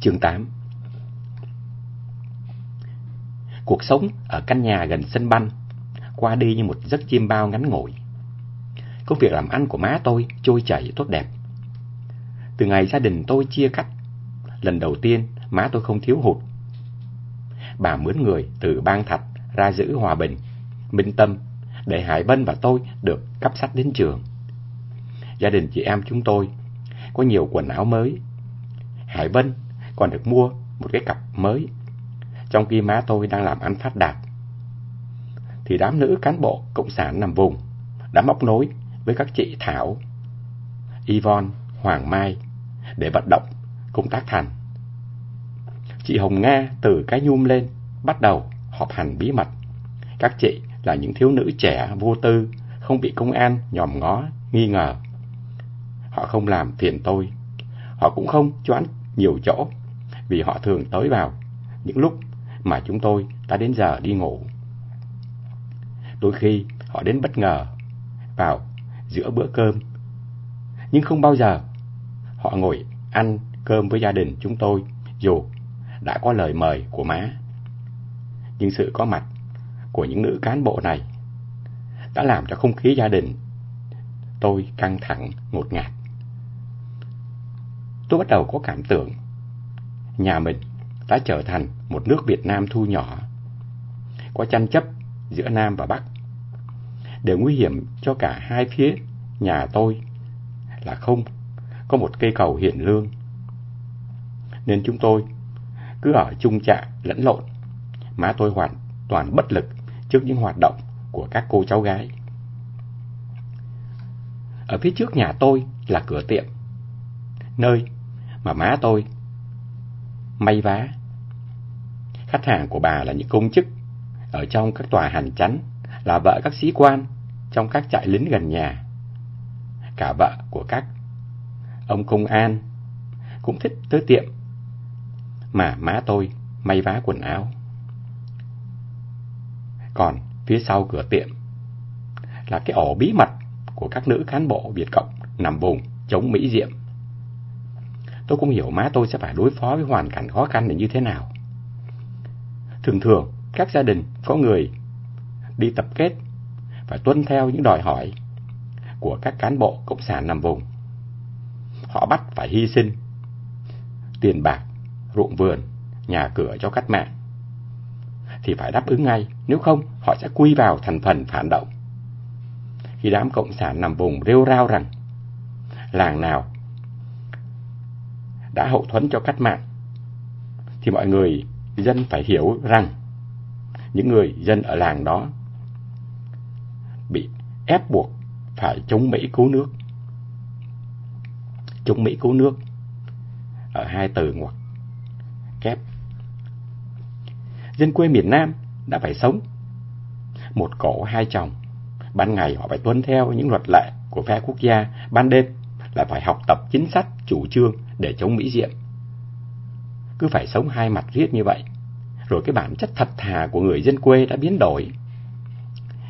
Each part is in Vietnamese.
Chương 8 Cuộc sống ở căn nhà gần sân banh qua đi như một giấc chim bao ngắn ngủi. Công việc làm ăn của má tôi trôi chảy tốt đẹp. Từ ngày gia đình tôi chia cắt, lần đầu tiên má tôi không thiếu hụt. Bà mướn người từ bang thạch ra giữ hòa bình, minh tâm để Hải Bân và tôi được cấp sách đến trường. Gia đình chị em chúng tôi có nhiều quần áo mới. Hải Bân còn được mua một cái cặp mới, trong khi má tôi đang làm ăn phát đạt. Thì đám nữ cán bộ Cộng sản nằm vùng đã móc nối với các chị Thảo, Yvonne, Hoàng Mai để vận động công tác thành. Chị Hồng Nga từ cái nhum lên bắt đầu họp hành bí mật. Các chị là những thiếu nữ trẻ vô tư, không bị công an nhòm ngó, nghi ngờ. Họ không làm phiền tôi. Họ cũng không choán nhiều chỗ, vì họ thường tới vào những lúc mà chúng tôi đã đến giờ đi ngủ. Đôi khi họ đến bất ngờ vào giữa bữa cơm, nhưng không bao giờ họ ngồi ăn cơm với gia đình chúng tôi dù đã có lời mời của má. Nhưng sự có mặt của những nữ cán bộ này đã làm cho không khí gia đình tôi căng thẳng, ngột ngạt. Tôi bắt đầu có cảm tưởng nhà mình đã trở thành một nước Việt Nam thu nhỏ, có tranh chấp giữa Nam và Bắc. Điều nguy hiểm cho cả hai phía nhà tôi là không có một cây cầu hiển lương. Nên chúng tôi cứ ở chung trạ lẫn lộn, má tôi hoàn toàn bất lực trước những hoạt động của các cô cháu gái. Ở phía trước nhà tôi là cửa tiệm, nơi mà má tôi may vá. Khách hàng của bà là những công chức ở trong các tòa hành chánh, là vợ các sĩ quan trong các trại lính gần nhà. Cả vợ của các ông công an cũng thích tới tiệm mà má tôi may vá quần áo. Còn phía sau cửa tiệm là cái ổ bí mật của các nữ cán bộ Việt Cộng nằm vùng chống Mỹ Diệm. Tôi cũng hiểu má tôi sẽ phải đối phó với hoàn cảnh khó khăn này như thế nào. Thường thường, các gia đình có người đi tập kết phải tuân theo những đòi hỏi của các cán bộ cộng sản nằm vùng. Họ bắt phải hy sinh tiền bạc, ruộng vườn, nhà cửa cho cách mạng. Thì phải đáp ứng ngay, nếu không họ sẽ quy vào thành phần phản động. Khi đám cộng sản nằm vùng rêu rao rằng làng nào đã hậu thuẫn cho cách mạng, thì mọi người dân phải hiểu rằng những người dân ở làng đó bị ép buộc phải chống Mỹ cứu nước. Chống Mỹ cứu nước ở hai từ ngoặc kép. Dân quê miền Nam đã phải sống một cổ hai chồng. Ban ngày họ phải tuân theo những luật lệ của phe quốc gia, ban đêm là phải học tập chính sách, chủ trương để chống Mỹ diệm. Cứ phải sống hai mặt riết như vậy, rồi cái bản chất thật thà của người dân quê đã biến đổi.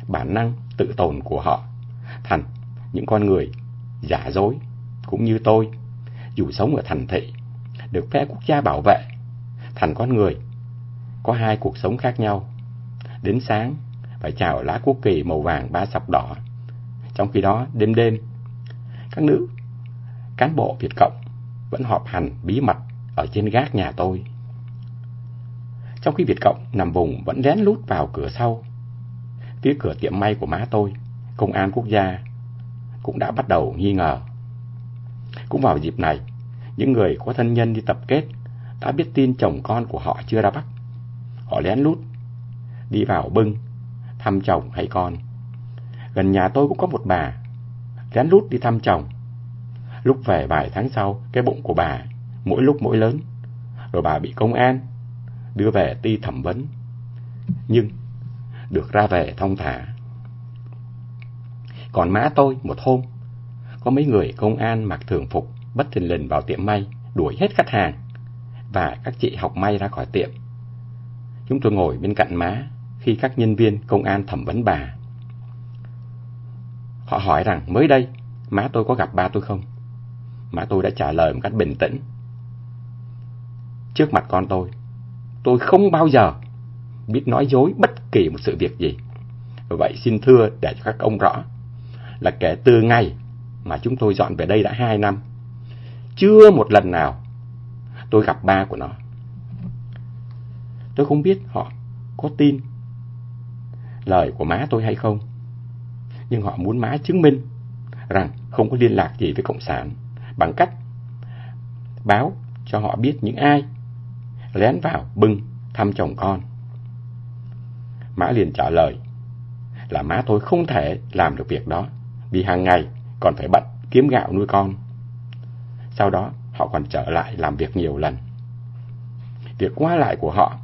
Bản năng tự tồn của họ thành những con người giả dối, cũng như tôi, dù sống ở thành thị, được phe quốc gia bảo vệ, thành con người, có hai cuộc sống khác nhau. Đến sáng, phải chào lá quốc kỳ màu vàng ba sọc đỏ. Trong khi đó, đêm đêm, các nữ cán bộ Việt Cộng vẫn họp hành bí mật ở trên gác nhà tôi. Trong khi Việt Cộng nằm vùng vẫn lén lút vào cửa sau, phía cửa tiệm may của má tôi, công an quốc gia cũng đã bắt đầu nghi ngờ. Cũng vào dịp này, những người có thân nhân đi tập kết đã biết tin chồng con của họ chưa ra Bắc. Họ lén lút đi vào bưng thăm chồng hay con. Gần nhà tôi cũng có một bà lén lút đi thăm chồng. Lúc về vài tháng sau, cái bụng của bà mỗi lúc mỗi lớn, rồi bà bị công an đưa về ti thẩm vấn. Nhưng được ra về thông thả. Còn má tôi một hôm, có mấy người công an mặc thường phục bất thình lình vào tiệm may, đuổi hết khách hàng và các chị học may ra khỏi tiệm. Chúng tôi ngồi bên cạnh má khi các nhân viên công an thẩm vấn bà. Họ hỏi rằng mới đây má tôi có gặp ba tôi không? Mà tôi đã trả lời một cách bình tĩnh. trước mặt con tôi. Tôi không bao giờ biết nói dối bất kỳ một sự việc gì. Vậy xin thưa để cho các ông rõ là kể từ ngày mà chúng tôi dọn về đây đã hai năm, chưa một lần nào tôi gặp ba của nó. Tôi không biết họ có tin lời của má tôi hay không, nhưng họ muốn má chứng minh rằng không có liên lạc gì với Cộng sản bằng cách báo cho họ biết những ai lén vào bưng thăm chồng con. Má liền trả lời là má tôi không thể làm được việc đó, vì hàng ngày còn phải bận kiếm gạo nuôi con. Sau đó, họ còn trở lại làm việc nhiều lần. Việc qua lại của họ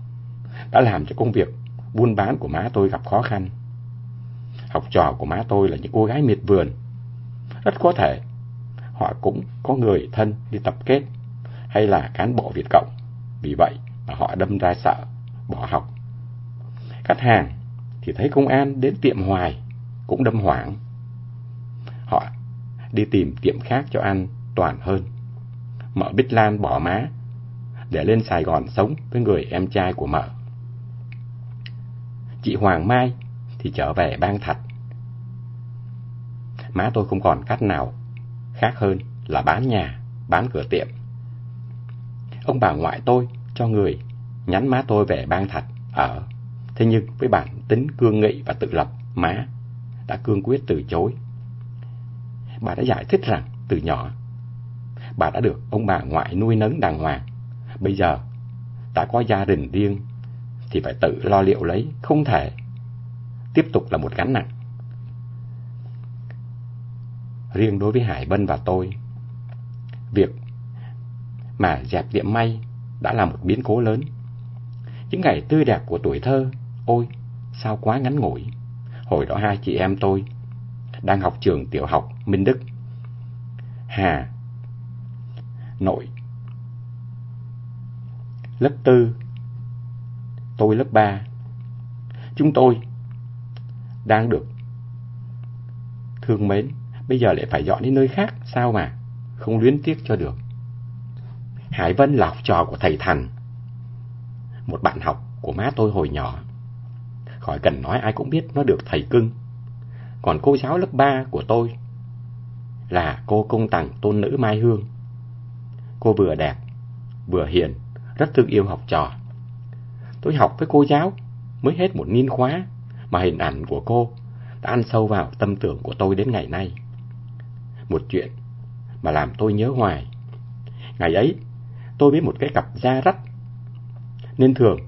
đã làm cho công việc buôn bán của má tôi gặp khó khăn. Học trò của má tôi là những cô gái miệt vườn. Rất có thể họ cũng có người thân đi tập kết hay là cán bộ Việt Cộng. Vì vậy mà họ đâm ra sợ, bỏ học. Khách hàng thì thấy công an đến tiệm hoài cũng đâm hoảng. Họ đi tìm tiệm khác cho ăn toàn hơn. Mợ Bích Lan bỏ má để lên Sài Gòn sống với người em trai của mợ. Chị Hoàng Mai thì trở về bang thạch. Má tôi không còn cách nào khác hơn là bán nhà, bán cửa tiệm. Ông bà ngoại tôi cho người nhắn má tôi về bang thạch ở. Thế nhưng với bản tính cương nghị và tự lập, má đã cương quyết từ chối. Bà đã giải thích rằng từ nhỏ bà đã được ông bà ngoại nuôi nấng đàng hoàng. Bây giờ đã có gia đình riêng thì phải tự lo liệu lấy, không thể tiếp tục là một gánh nặng. Riêng đối với Hải bân và tôi, việc mà dẹp tiệm may đã là một biến cố lớn. Những ngày tươi đẹp của tuổi thơ, ôi, sao quá ngắn ngủi. Hồi đó hai chị em tôi đang học trường tiểu học Minh Đức. Hà, nội, lớp tư, tôi lớp ba. Chúng tôi đang được thương mến, bây giờ lại phải dọn đến nơi khác, sao mà, không luyến tiếc cho được. Hải Vân là học trò của thầy Thành, một bạn học của má tôi hồi nhỏ. Khỏi cần nói ai cũng biết nó được thầy cưng. Còn cô giáo lớp 3 của tôi là cô công tặng tôn nữ Mai Hương. Cô vừa đẹp, vừa hiền, rất thương yêu học trò. Tôi học với cô giáo mới hết một niên khóa mà hình ảnh của cô đã ăn sâu vào tâm tưởng của tôi đến ngày nay. Một chuyện mà làm tôi nhớ hoài. Ngày ấy, tôi với một cái cặp da rách, nên thường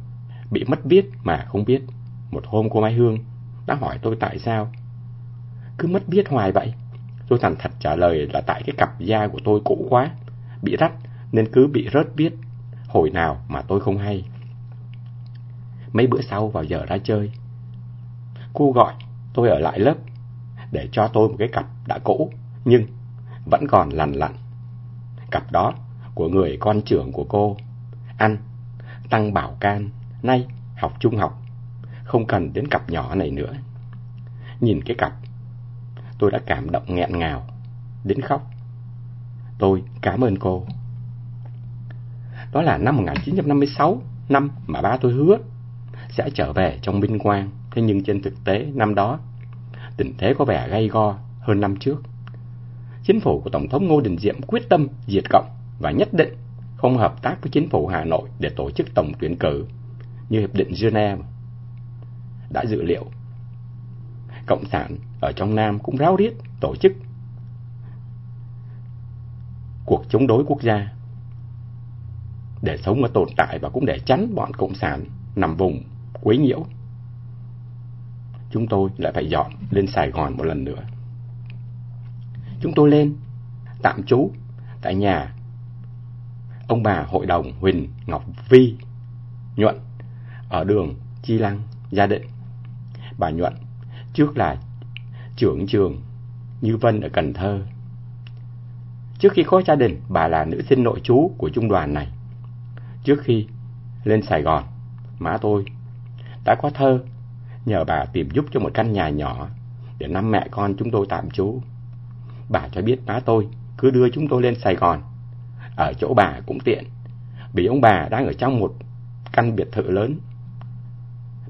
bị mất biết mà không biết. Một hôm cô Mai Hương đã hỏi tôi tại sao. Cứ mất biết hoài vậy. Tôi thành thật trả lời là tại cái cặp da của tôi cũ quá, bị rách nên cứ bị rớt biết, hồi nào mà tôi không hay. Mấy bữa sau vào giờ ra chơi, cô gọi tôi ở lại lớp để cho tôi một cái cặp đã cũ nhưng vẫn còn lằn lặn. Cặp đó của người con trưởng của cô, anh Tăng Bảo Can, nay học trung học, không cần đến cặp nhỏ này nữa. Nhìn cái cặp, tôi đã cảm động nghẹn ngào, đến khóc. Tôi cảm ơn cô. Đó là năm 1956, năm mà ba tôi hứa sẽ trở về trong vinh quang. Thế nhưng trên thực tế năm đó, tình thế có vẻ gay go hơn năm trước. Chính phủ của Tổng thống Ngô Đình Diệm quyết tâm diệt cộng và nhất định không hợp tác với chính phủ Hà Nội để tổ chức tổng tuyển cử, như Hiệp định Geneva đã dự liệu. Cộng sản ở trong Nam cũng ráo riết tổ chức cuộc chống đối quốc gia để sống và tồn tại và cũng để tránh bọn Cộng sản nằm vùng quấy nhiễu. Chúng tôi lại phải dọn lên Sài Gòn một lần nữa. Chúng tôi lên tạm trú tại nhà ông bà hội đồng Huỳnh Ngọc Vi Nhuận ở đường Chi Lăng, Gia Định. Bà Nhuận trước là trưởng trường Như Vân ở Cần Thơ. Trước khi có gia đình, bà là nữ sinh nội chú của trung đoàn này. Trước khi lên Sài Gòn, má tôi đã có thơ nhờ bà tìm giúp cho một căn nhà nhỏ để năm mẹ con chúng tôi tạm trú. Bà cho biết má tôi cứ đưa chúng tôi lên Sài Gòn ở chỗ bà cũng tiện. vì ông bà đang ở trong một căn biệt thự lớn.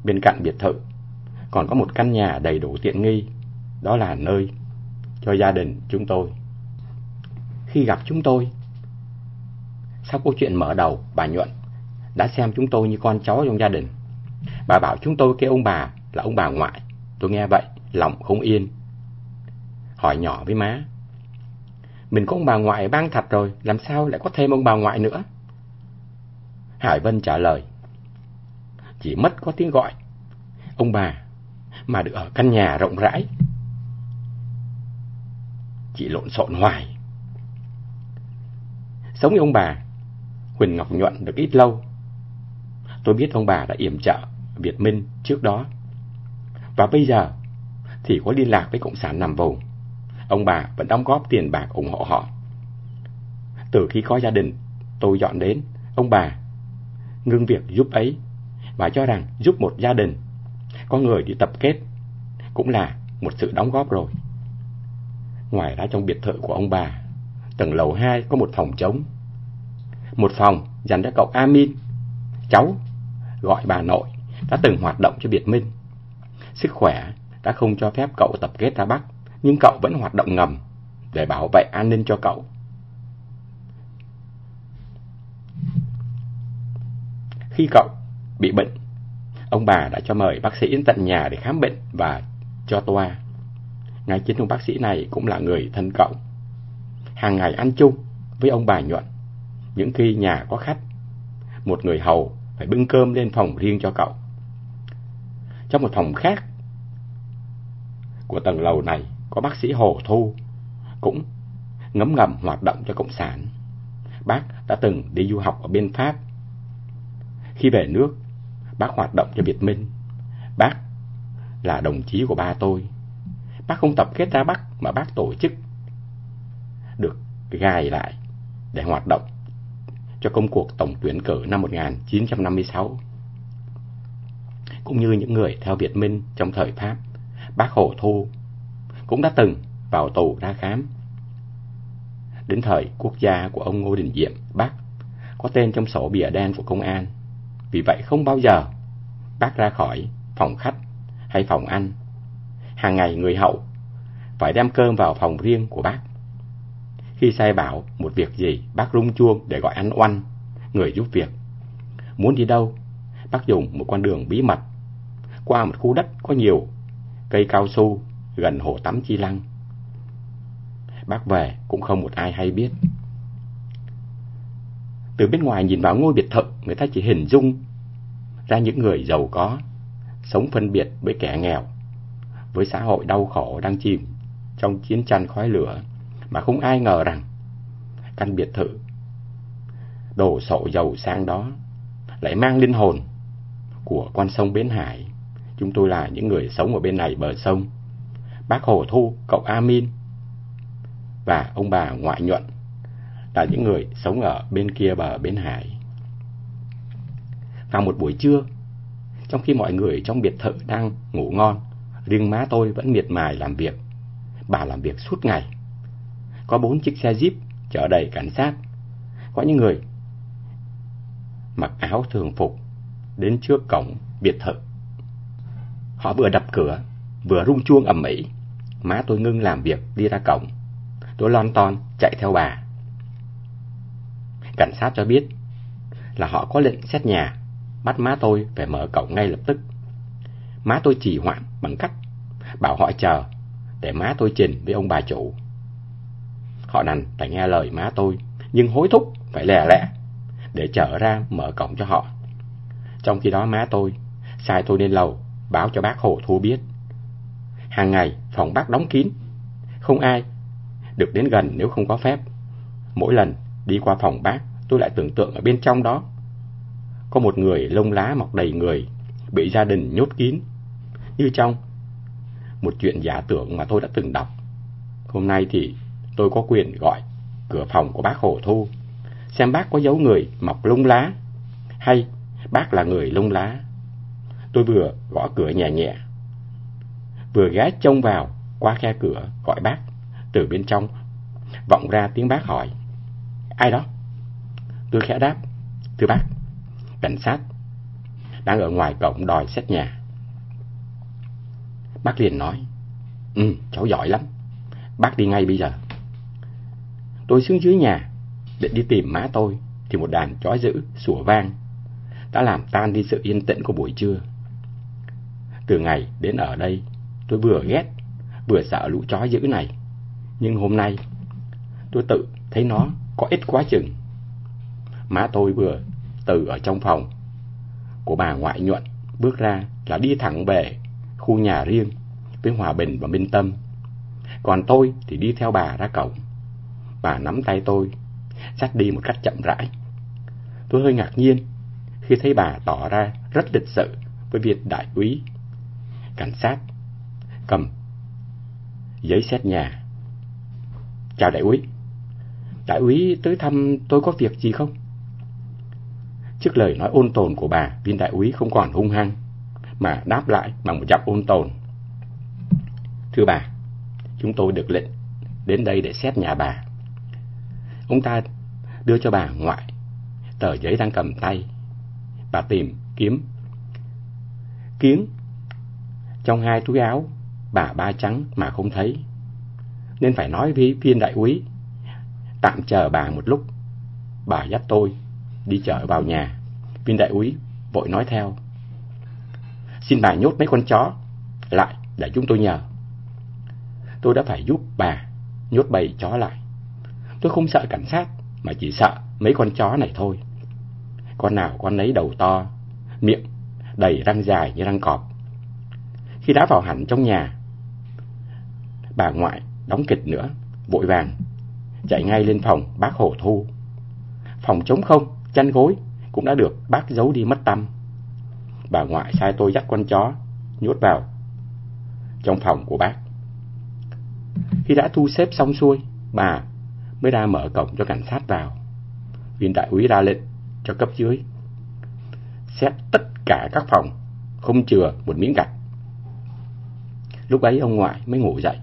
Bên cạnh biệt thự còn có một căn nhà đầy đủ tiện nghi, đó là nơi cho gia đình chúng tôi. Khi gặp chúng tôi, sau câu chuyện mở đầu, bà Nhuận đã xem chúng tôi như con cháu trong gia đình. Bà bảo chúng tôi kêu ông bà là ông bà ngoại. Tôi nghe vậy, lòng không yên. Hỏi nhỏ với má. Mình có ông bà ngoại bang thật rồi, làm sao lại có thêm ông bà ngoại nữa? Hải Vân trả lời. Chỉ mất có tiếng gọi. Ông bà, mà được ở căn nhà rộng rãi. chị lộn xộn hoài. Sống với ông bà, Huỳnh Ngọc Nhuận được ít lâu. Tôi biết ông bà đã yểm trợ Việt Minh trước đó. Và bây giờ thì có liên lạc với Cộng sản nằm vùng. Ông bà vẫn đóng góp tiền bạc ủng hộ họ. Từ khi có gia đình, tôi dọn đến, ông bà ngưng việc giúp ấy và cho rằng giúp một gia đình có người đi tập kết cũng là một sự đóng góp rồi. Ngoài ra trong biệt thự của ông bà, tầng lầu 2 có một phòng trống. Một phòng dành cho cậu Amin, cháu gọi bà nội đã từng hoạt động cho Việt Minh. Sức khỏe đã không cho phép cậu tập kết ra Bắc, nhưng cậu vẫn hoạt động ngầm để bảo vệ an ninh cho cậu. Khi cậu bị bệnh, ông bà đã cho mời bác sĩ đến tận nhà để khám bệnh và cho toa. Ngay chính ông bác sĩ này cũng là người thân cậu. Hàng ngày ăn chung với ông bà nhuận. Những khi nhà có khách, một người hầu phải bưng cơm lên phòng riêng cho cậu. Trong một phòng khác của tầng lầu này có bác sĩ Hồ Thu, cũng ngấm ngầm hoạt động cho Cộng sản. Bác đã từng đi du học ở bên Pháp. Khi về nước, bác hoạt động cho Việt Minh. Bác là đồng chí của ba tôi. Bác không tập kết ra Bắc mà bác tổ chức được gài lại để hoạt động cho công cuộc tổng tuyển cử năm 1956. Cũng như những người theo Việt Minh trong thời Pháp, bác Hồ Thu cũng đã từng vào tù ra khám. Đến thời quốc gia của ông Ngô Đình Diệm, bác có tên trong sổ bìa đen của công an. Vì vậy không bao giờ bác ra khỏi phòng khách hay phòng ăn. Hàng ngày người hậu phải đem cơm vào phòng riêng của bác. Khi sai bảo một việc gì, bác rung chuông để gọi anh Oanh, người giúp việc. Muốn đi đâu, bác dùng một con đường bí mật, qua một khu đất có nhiều cây cao su gần hồ tắm Chi Lăng. Bác về cũng không một ai hay biết. Từ bên ngoài nhìn vào ngôi biệt thự, người ta chỉ hình dung ra những người giàu có, sống phân biệt với kẻ nghèo, với xã hội đau khổ đang chìm trong chiến tranh khói lửa, mà không ai ngờ rằng căn biệt thự đồ sộ giàu sang đó lại mang linh hồn của con sông Bến Hải. Chúng tôi là những người sống ở bên này bờ sông. Bác Hồ Thu, cậu Amin và ông bà ngoại nhuận là những người sống ở bên kia bờ bên Hải. Vào một buổi trưa, trong khi mọi người trong biệt thự đang ngủ ngon, riêng má tôi vẫn miệt mài làm việc. Bà làm việc suốt ngày. Có bốn chiếc xe jeep chở đầy cảnh sát. Có những người mặc áo thường phục đến trước cổng biệt thự. Họ vừa đập cửa, vừa rung chuông ầm ĩ. Má tôi ngưng làm việc đi ra cổng. Tôi lon ton chạy theo bà. Cảnh sát cho biết là họ có lệnh xét nhà, bắt má tôi phải mở cổng ngay lập tức. Má tôi chỉ hoãn bằng cách bảo họ chờ để má tôi trình với ông bà chủ. Họ nằn phải nghe lời má tôi, nhưng hối thúc phải lè lẹ để chở ra mở cổng cho họ. Trong khi đó má tôi sai tôi lên lầu báo cho bác Hồ Thu biết. Hàng ngày phòng bác đóng kín, không ai được đến gần nếu không có phép. Mỗi lần đi qua phòng bác, tôi lại tưởng tượng ở bên trong đó có một người lông lá mọc đầy người bị gia đình nhốt kín như trong một chuyện giả tưởng mà tôi đã từng đọc. Hôm nay thì tôi có quyền gọi cửa phòng của bác Hồ Thu, xem bác có dấu người mọc lông lá, hay bác là người lông lá. Tôi vừa gõ cửa nhẹ nhẹ, vừa ghé trông vào qua khe cửa gọi bác, từ bên trong vọng ra tiếng bác hỏi, ai đó? Tôi khẽ đáp, Thưa bác, cảnh sát đang ở ngoài cổng đòi xét nhà. Bác liền nói, Ừ, cháu giỏi lắm. Bác đi ngay bây giờ. Tôi xuống dưới nhà, định đi tìm má tôi, thì một đàn chó dữ, sủa vang, đã làm tan đi sự yên tĩnh của buổi trưa. Từ ngày đến ở đây, tôi vừa ghét, vừa sợ lũ chó dữ này. Nhưng hôm nay, tôi tự thấy nó có ít quá chừng. Má tôi vừa từ ở trong phòng của bà ngoại nhuận bước ra là đi thẳng về khu nhà riêng với Hòa Bình và Minh Tâm. Còn tôi thì đi theo bà ra cổng. Bà nắm tay tôi, dắt đi một cách chậm rãi. Tôi hơi ngạc nhiên khi thấy bà tỏ ra rất lịch sự với việc đại úy. Cảnh sát cầm giấy xét nhà. Chào đại úy. Đại úy tới thăm tôi có việc gì không? Trước lời nói ôn tồn của bà, viên đại úy không còn hung hăng, mà đáp lại bằng một giọng ôn tồn. Thưa bà, chúng tôi được lệnh đến đây để xét nhà bà. Ông ta đưa cho bà ngoại tờ giấy đang cầm tay. Bà tìm kiếm kiếm trong hai túi áo bà ba trắng mà không thấy. Nên phải nói với viên đại úy tạm chờ bà một lúc. Bà dắt tôi đi chợ vào nhà. Viên đại úy vội nói theo. Xin bà nhốt mấy con chó lại để chúng tôi nhờ tôi đã phải giúp bà nhốt bầy chó lại. Tôi không sợ cảnh sát, mà chỉ sợ mấy con chó này thôi. Con nào con lấy đầu to, miệng đầy răng dài như răng cọp. Khi đã vào hẳn trong nhà, bà ngoại đóng kịch nữa, vội vàng, chạy ngay lên phòng bác Hổ Thu. Phòng trống không, chăn gối cũng đã được bác giấu đi mất tâm. Bà ngoại sai tôi dắt con chó, nhốt vào trong phòng của bác. Khi đã thu xếp xong xuôi, bà mới ra mở cổng cho cảnh sát vào. Viên đại úy ra lệnh cho cấp dưới. Xét tất cả các phòng, không chừa một miếng gạch. Lúc ấy ông ngoại mới ngủ dậy.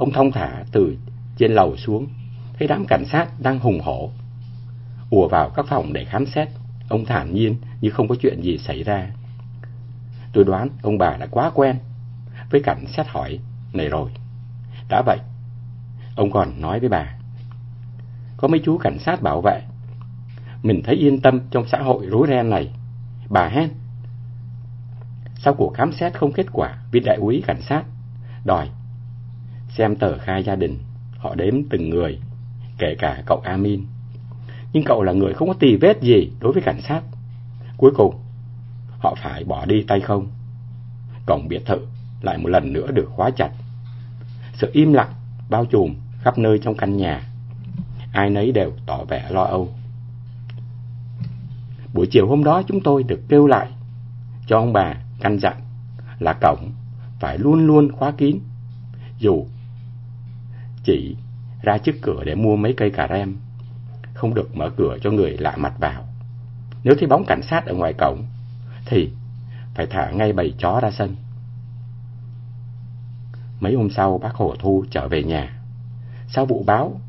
Ông thông thả từ trên lầu xuống, thấy đám cảnh sát đang hùng hổ. ùa vào các phòng để khám xét, ông thản nhiên như không có chuyện gì xảy ra. Tôi đoán ông bà đã quá quen với cảnh xét hỏi này rồi. Đã vậy, ông còn nói với bà, có mấy chú cảnh sát bảo vệ, mình thấy yên tâm trong xã hội rối ren này. Bà hen. Sau cuộc khám xét không kết quả, viên đại úy cảnh sát đòi xem tờ khai gia đình, họ đếm từng người, kể cả cậu Amin. Nhưng cậu là người không có tì vết gì đối với cảnh sát. Cuối cùng, họ phải bỏ đi tay không. Cổng biệt thự lại một lần nữa được khóa chặt. Sự im lặng bao trùm khắp nơi trong căn nhà. Ai nấy đều tỏ vẻ lo âu. Buổi chiều hôm đó chúng tôi được kêu lại cho ông bà căn dặn là cổng phải luôn luôn khóa kín. Dù chỉ ra trước cửa để mua mấy cây cà rem, không được mở cửa cho người lạ mặt vào. Nếu thấy bóng cảnh sát ở ngoài cổng, thì phải thả ngay bầy chó ra sân. Mấy hôm sau bác Hồ Thu trở về nhà. Sau vụ báo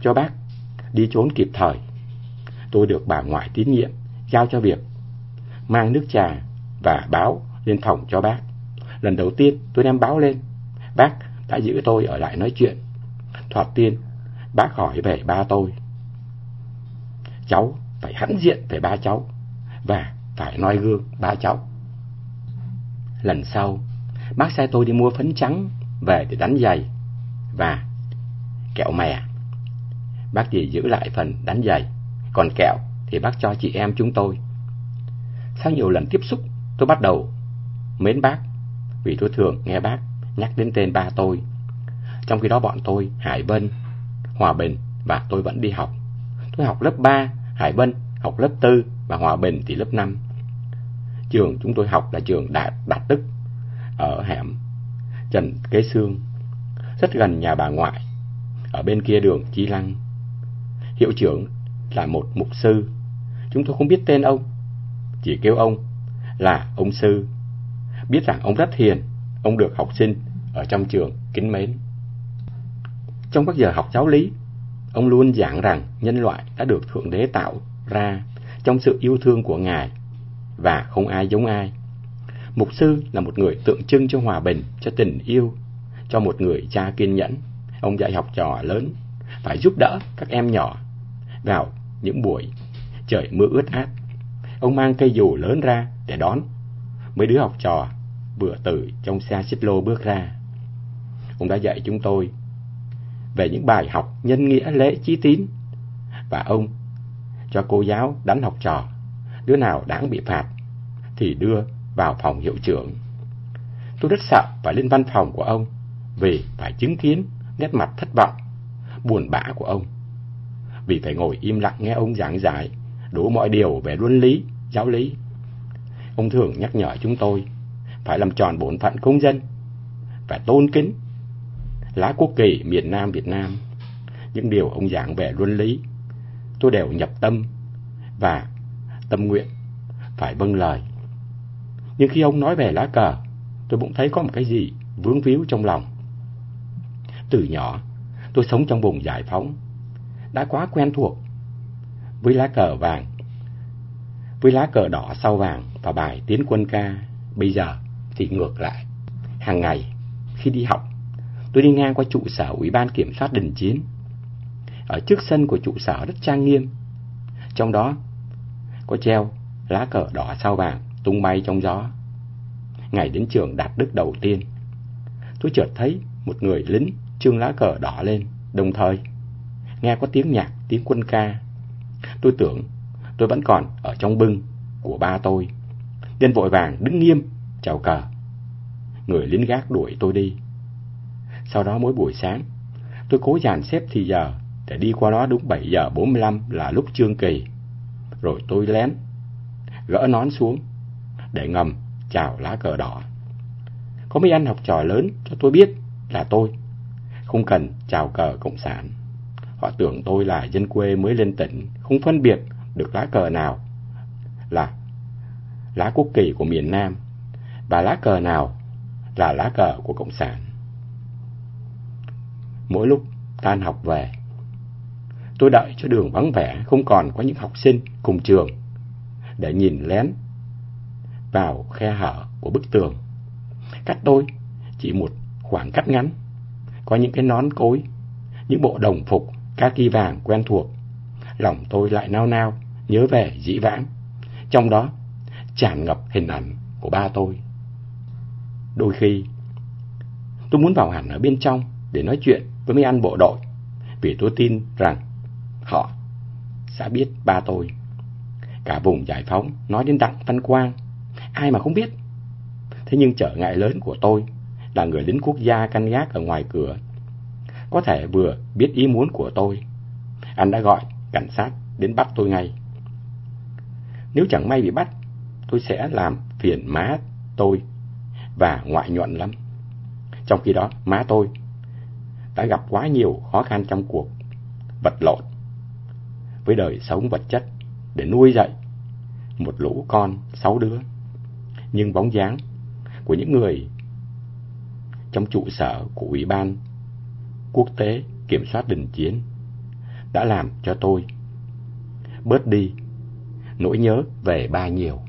cho bác đi trốn kịp thời, tôi được bà ngoại tín nhiệm giao cho việc mang nước trà và báo lên phòng cho bác. Lần đầu tiên tôi đem báo lên, bác đã giữ tôi ở lại nói chuyện. Thoạt tiên, bác hỏi về ba tôi. Cháu phải hãnh diện về ba cháu và phải noi gương ba cháu. Lần sau, Bác sai tôi đi mua phấn trắng về để đánh giày và kẹo mè. Bác chỉ giữ lại phần đánh giày, còn kẹo thì bác cho chị em chúng tôi. Sau nhiều lần tiếp xúc, tôi bắt đầu mến bác vì tôi thường nghe bác nhắc đến tên ba tôi. Trong khi đó bọn tôi, Hải Bân, Hòa Bình và tôi vẫn đi học. Tôi học lớp 3, Hải Bân học lớp 4 và Hòa Bình thì lớp 5. Trường chúng tôi học là trường Đạt, Đạt Đức ở hẻm Trần Kế Sương, rất gần nhà bà ngoại, ở bên kia đường Chi Lăng. Hiệu trưởng là một mục sư, chúng tôi không biết tên ông, chỉ kêu ông là ông sư. Biết rằng ông rất hiền, ông được học sinh ở trong trường kính mến. Trong các giờ học giáo lý, ông luôn giảng rằng nhân loại đã được Thượng Đế tạo ra trong sự yêu thương của Ngài và không ai giống ai. Mục sư là một người tượng trưng cho hòa bình, cho tình yêu, cho một người cha kiên nhẫn. Ông dạy học trò lớn phải giúp đỡ các em nhỏ vào những buổi trời mưa ướt át. Ông mang cây dù lớn ra để đón mấy đứa học trò vừa từ trong xe xích lô bước ra. Ông đã dạy chúng tôi về những bài học nhân nghĩa lễ chí tín và ông cho cô giáo đánh học trò. Đứa nào đáng bị phạt thì đưa vào phòng hiệu trưởng. Tôi rất sợ phải lên văn phòng của ông vì phải chứng kiến nét mặt thất vọng, buồn bã của ông. Vì phải ngồi im lặng nghe ông giảng giải đủ mọi điều về luân lý, giáo lý. Ông thường nhắc nhở chúng tôi phải làm tròn bổn phận công dân, phải tôn kính lá quốc kỳ miền Nam Việt Nam. Những điều ông giảng về luân lý, tôi đều nhập tâm và tâm nguyện phải vâng lời. Nhưng khi ông nói về lá cờ, tôi bỗng thấy có một cái gì vướng víu trong lòng. Từ nhỏ, tôi sống trong vùng giải phóng, đã quá quen thuộc với lá cờ vàng, với lá cờ đỏ sau vàng và bài tiến quân ca. Bây giờ thì ngược lại. Hàng ngày, khi đi học, tôi đi ngang qua trụ sở Ủy ban Kiểm soát Đình Chiến. Ở trước sân của trụ sở rất trang nghiêm. Trong đó có treo lá cờ đỏ sao vàng tung bay trong gió. Ngày đến trường đạt đức đầu tiên, tôi chợt thấy một người lính trương lá cờ đỏ lên, đồng thời nghe có tiếng nhạc, tiếng quân ca. Tôi tưởng tôi vẫn còn ở trong bưng của ba tôi, nên vội vàng đứng nghiêm, chào cờ. Người lính gác đuổi tôi đi. Sau đó mỗi buổi sáng, tôi cố dàn xếp thì giờ để đi qua đó đúng 7 giờ 45 là lúc trương kỳ. Rồi tôi lén, gỡ nón xuống, để ngầm chào lá cờ đỏ. Có mấy anh học trò lớn cho tôi biết là tôi, không cần chào cờ Cộng sản. Họ tưởng tôi là dân quê mới lên tỉnh, không phân biệt được lá cờ nào là lá quốc kỳ của miền Nam và lá cờ nào là lá cờ của Cộng sản. Mỗi lúc tan học về, tôi đợi cho đường vắng vẻ không còn có những học sinh cùng trường để nhìn lén vào khe hở của bức tường. Cách tôi chỉ một khoảng cách ngắn, có những cái nón cối, những bộ đồng phục kaki vàng quen thuộc. Lòng tôi lại nao nao nhớ về dĩ vãng, trong đó tràn ngập hình ảnh của ba tôi. Đôi khi, tôi muốn vào hẳn ở bên trong để nói chuyện với mấy anh bộ đội, vì tôi tin rằng họ sẽ biết ba tôi. Cả vùng giải phóng nói đến Đặng Văn Quang, ai mà không biết. Thế nhưng trở ngại lớn của tôi là người lính quốc gia canh gác ở ngoài cửa. Có thể vừa biết ý muốn của tôi, anh đã gọi cảnh sát đến bắt tôi ngay. Nếu chẳng may bị bắt, tôi sẽ làm phiền má tôi và ngoại nhuận lắm. Trong khi đó, má tôi đã gặp quá nhiều khó khăn trong cuộc vật lộn với đời sống vật chất để nuôi dạy một lũ con, sáu đứa. Nhưng bóng dáng của những người trong trụ sở của Ủy ban Quốc tế Kiểm soát Đình Chiến đã làm cho tôi bớt đi nỗi nhớ về ba nhiều.